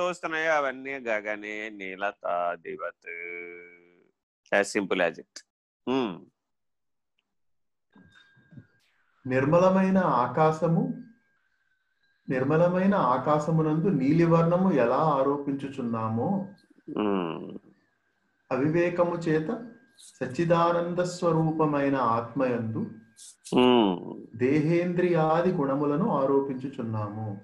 తోస్తున్నాయో అవన్నీ గగనే నీలతాదివత్ యాజ్ సింపుల్ యాజ్ ఇట్ నిర్మలమైన ఆకాశము నిర్మలమైన ఆకాశమునందు నీలివర్ణము ఎలా ఆరోపించుచున్నామో అవివేకము చేత సచ్చిదానంద స్వరూపమైన ఆత్మయందు దేహేంద్రియాది గుణములను ఆరోపించుచున్నాము.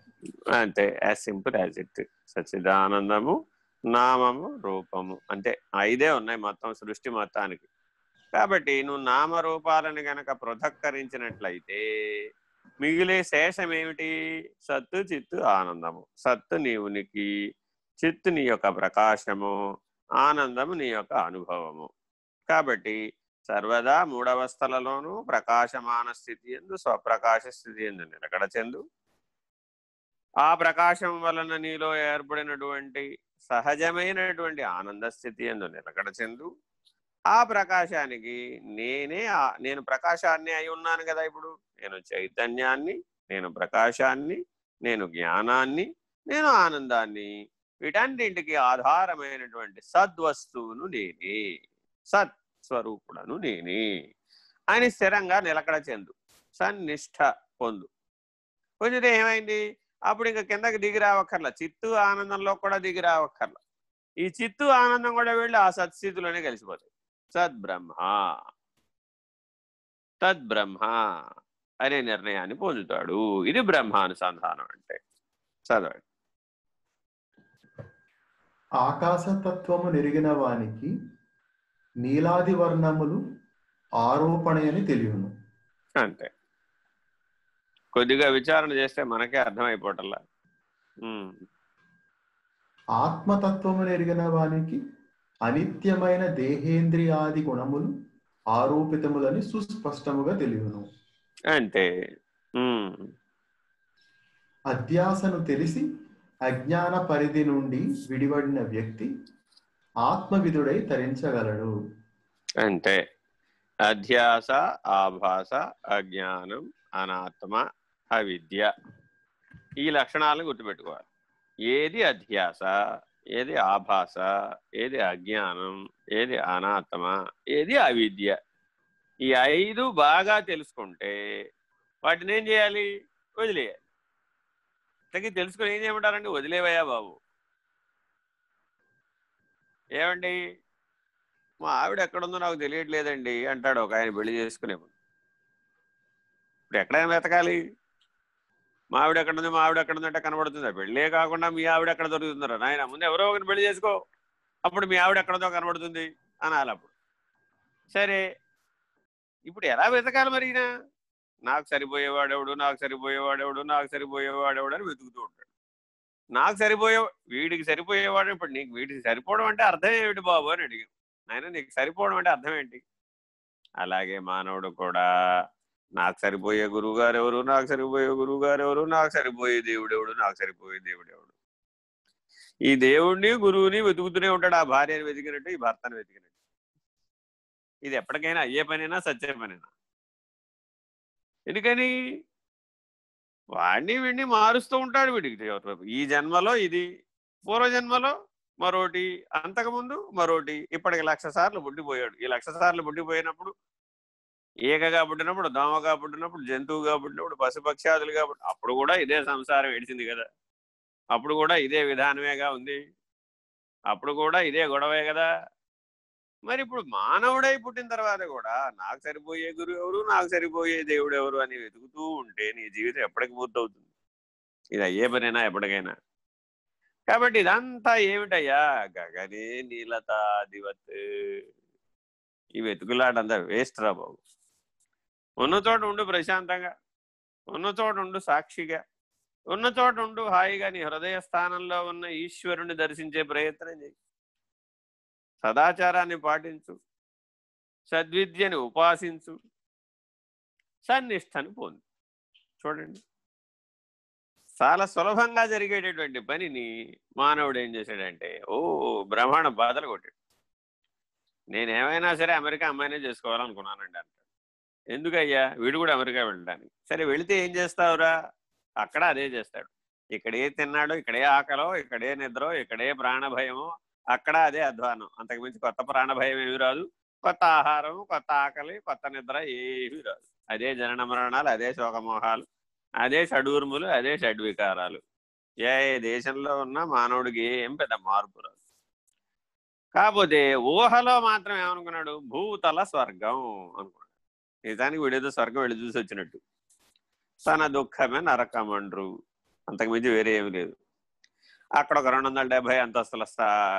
అంటే యాజ్ సింపుల్ యాజ్ ఇట్ సచ్చిదానందము నామము రూపము. అంటే ఐదే ఉన్నాయి మొత్తం సృష్టి మొత్తానికి. కాబట్టి నువ్వు నామరూపాలను గనక పృథక్కరించినట్లయితే మిగిలే శేషం ఏమిటి సత్తు చిత్తు ఆనందము. సత్తు నీ ఉనికి చిత్తు నీ యొక్క ప్రకాశము ఆనందము నీ యొక్క అనుభవము. కాబట్టి సర్వదా మూడవస్థలలోనూ ప్రకాశమాన స్థితి ఎందు స్వప్రకాశ స్థితి ఎందు నిలకడ చెందు? ఆ ప్రకాశం వలన నీలో ఏర్పడినటువంటి సహజమైనటువంటి ఆనంద స్థితి ఎందు నిలకడ చెందు? ఆ ప్రకాశానికి నేనే నేను ప్రకాశాన్ని అయి ఉన్నాను కదా ఇప్పుడు. నేను చైతన్యాన్ని నేను ప్రకాశాన్ని నేను జ్ఞానాన్ని నేను ఆనందాన్ని వీటన్నింటికి ఆధారమైనటువంటి సద్వస్తువును నేనే. సత్ స్వరూపుడను నేనే. అని స్థిరంగా నిలకడ చెందు. సన్నిష్ట పొందు. పొందితే ఏమైంది? అప్పుడు ఇంకా కిందకి దిగి రావక్కర్లా. చిత్తు ఆనందంలో కూడా దిగి రావక్కర్లా. ఈ చిత్తు ఆనందం కూడా వెళ్ళి ఆ సత్స్థితిలోనే కలిసిపోతాయి. సద్బ్రహ్మ. తద్బ్రహ్మ అనే నిర్ణయాన్ని పొందుతాడు. ఇది బ్రహ్మానుసంధానం అంటే. చదవండి. ఆకాశతత్వము నెరిగిన వానికి నీలాది వర్ణములు ఆరోపణయని తెలియను. అంతే. కొద్దిగా విచారణ చేస్తే మనకే అర్థమైపోవటంలా ఆత్మతత్వము నెరిగిన వానికి అనిత్యమైన దేహేంద్రియాది గుణములు ఆరోపితములని సుస్పష్టముగా తెలియను. అంటే అధ్యాసను తెలిసి అజ్ఞాన పరిధి నుండి విడిపడిన వ్యక్తి ఆత్మవిధుడై తరించగలడు. అంటే అధ్యాస ఆభాస అజ్ఞానం అనాత్మ అవిద్య ఈ లక్షణాలను గుర్తుపెట్టుకోవాలి. ఏది అధ్యాస ఏది ఆభాస ఏది అజ్ఞానం ఏది అనాత్మ ఏది అవిద్య ఈ ఐదు బాగా తెలుసుకుంటే వాటిని ఏం చేయాలి? వదిలేయాలి. ఇంతకీ తెలుసుకుని ఏం చేయమంటారండి? వదిలేవయ్యా బాబు. ఏమండి? మా ఆవిడ ఎక్కడుందో నాకు తెలియట్లేదండి అంటాడు ఒక ఆయన పెళ్ళి చేసుకునే ఇప్పుడు ఎక్కడైనా వెతకాలి. మా ఆవిడ ఎక్కడుంది మా ఆవిడ ఎక్కడుందంటే కనబడుతుందా? పెళ్ళే కాకుండా మీ ఆవిడ ఎక్కడ దొరుకుతుందరా? నాయన ముందు ఎవరో ఒకరిని పెళ్ళి చేసుకో. అప్పుడు మీ ఆవిడ ఎక్కడదో కనబడుతుంది అనాలి అప్పుడు. సరే ఇప్పుడు ఎలా వెతకాలి మరి నాకు సరిపోయేవాడెవడు నాకు సరిపోయేవాడెవడు నాకు సరిపోయేవాడెవడు అని వెతుకుతూ ఉంటాడు. నాకు సరిపోయే వీడికి సరిపోయేవాడు ఇప్పుడు నీకు వీడికి సరిపోవడం అంటే అర్థం ఏమిటి బాబు అని అడిగాను ఆయన నీకు సరిపోవడం అంటే అర్థం ఏంటి? అలాగే మానవుడు కూడా నాకు సరిపోయే గురువు గారు ఎవరు? నాకు సరిపోయే గురువు గారు ఎవరు? నాకు సరిపోయే దేవుడెవడు నాకు సరిపోయే దేవుడెవడు ఈ దేవుడిని గురువుని వెతుకుతూనే ఉంటాడు. ఆ భార్యను వెతికినట్టు ఈ భర్తను వెతికినట్టు. ఇది ఎప్పటికైనా అయ్యే పనైనా సత్య పనైనా? ఎందుకని? వాడిని వీడిని మారుస్తూ ఉంటాడు వీడికి ఈ జన్మలో ఇది పూర్వజన్మలో మరోటి అంతకుముందు మరోటి. ఇప్పటికి లక్ష సార్లు పుట్టిపోయాడు. ఈ లక్ష సార్లు పుట్టిపోయినప్పుడు ఏకగా పుట్టినప్పుడు దోమగా పుట్టినప్పుడు జంతువుగా పుట్టినప్పుడు పశుపక్షాదులుగా పుట్టి అప్పుడు కూడా ఇదే సంసారం ఏడిచింది కదా. అప్పుడు కూడా ఇదే విధానమేగా ఉంది. అప్పుడు కూడా ఇదే గొడవే కదా. మరి ఇప్పుడు మానవుడై పుట్టిన తర్వాత కూడా నాకు సరిపోయే గురువు ఎవరు? నాకు సరిపోయే దేవుడు ఎవరు? అని వెతుకుతూ ఉంటే నీ జీవితం ఎప్పటికి పూర్తవుతుంది. ఇది అయ్యే పనైనా? ఎప్పటికైనా. కాబట్టి ఇదంతా ఏమిటయ్యా? గగనే నీలత దివత్ ఈ వెతుకులాడంతా వేస్ట్ రా బాబు. ఉన్న చోట ఉండు ప్రశాంతంగా. ఉన్న చోట ఉండు సాక్షిగా. ఉన్న చోట ఉండు హాయిగా నీ హృదయ స్థానంలో ఉన్న ఈశ్వరుని దర్శించే ప్రయత్నం చేయి. సదాచారాన్ని పాటించు సద్విద్యని ఉపాసించు సన్నిష్టని పొందు. చూడండి. చాలా సులభంగా జరిగేటటువంటి పనిని మానవుడు ఏం చేశాడంటే ఓ బ్రహ్మాండ బాధలు కొట్టాడు. నేనేమైనా సరే అమెరికా అమ్మాయినే చేసుకోవాలనుకున్నానండి అంటాడు. ఎందుకయ్యా? వీడు కూడా అమెరికా వెళ్ళడానికి. సరే వెళితే ఏం చేస్తావురా? అక్కడ అదే చేస్తాడు. ఇక్కడే తిన్నాడు ఇక్కడే ఆకలో ఇక్కడే నిద్రో ఇక్కడే ప్రాణభయమో అక్కడ అదే అధ్వానం. అంతకుమించి కొత్త ప్రాణభయం ఏమి రాదు. కొత్త ఆహారం కొత్త ఆకలి కొత్త నిద్ర ఏమీ రాదు. అదే జనన మరణాలు అదే శోకమోహాలు అదే షడూర్ములు అదే షడ్వికారాలు ఏ దేశంలో ఉన్న మానవుడికి ఏం పెద్ద మార్పు రాదు. కాకపోతే ఊహలో మాత్రం ఏమనుకున్నాడు? భూతల స్వర్గం అనుకున్నాడు. నిజానికి వీడేదో స్వర్గం వెళ్ళి చూసి వచ్చినట్టు తన దుఃఖమే నరకమండ్రు. అంతకుమించి వేరే ఏమి లేదు. అక్కడ ఒక రెండు వందల డెబ్బై అంతస్తుల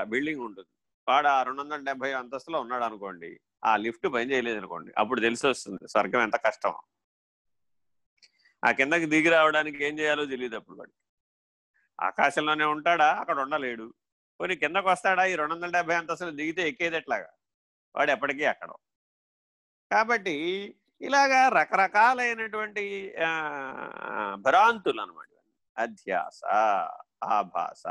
బిల్డింగ్ ఉంటుంది. వాడు ఆ రెండు వందల డెబ్బై అంతస్తులో ఉన్నాడు అనుకోండి ఆ లిఫ్ట్ పని చేయలేదు అనుకోండి అప్పుడు తెలిసి వస్తుంది స్వర్గం ఎంత కష్టం. ఆ కిందకి దిగి రావడానికి ఏం చేయాలో తెలియదు అప్పుడు వాడికి. ఆకాశంలోనే ఉంటాడా? అక్కడ ఉండలేడు. పోనీ కిందకు వస్తాడా ఈ రెండు వందల డెబ్బై అంతస్తులు దిగితే ఎక్కేది ఎట్లాగా వాడు ఎప్పటికీ అక్కడ కాబట్టి ఇలాగా రకరకాలైనటువంటి భ్రాంతులు అనమాట అధ్యాస ఆభాస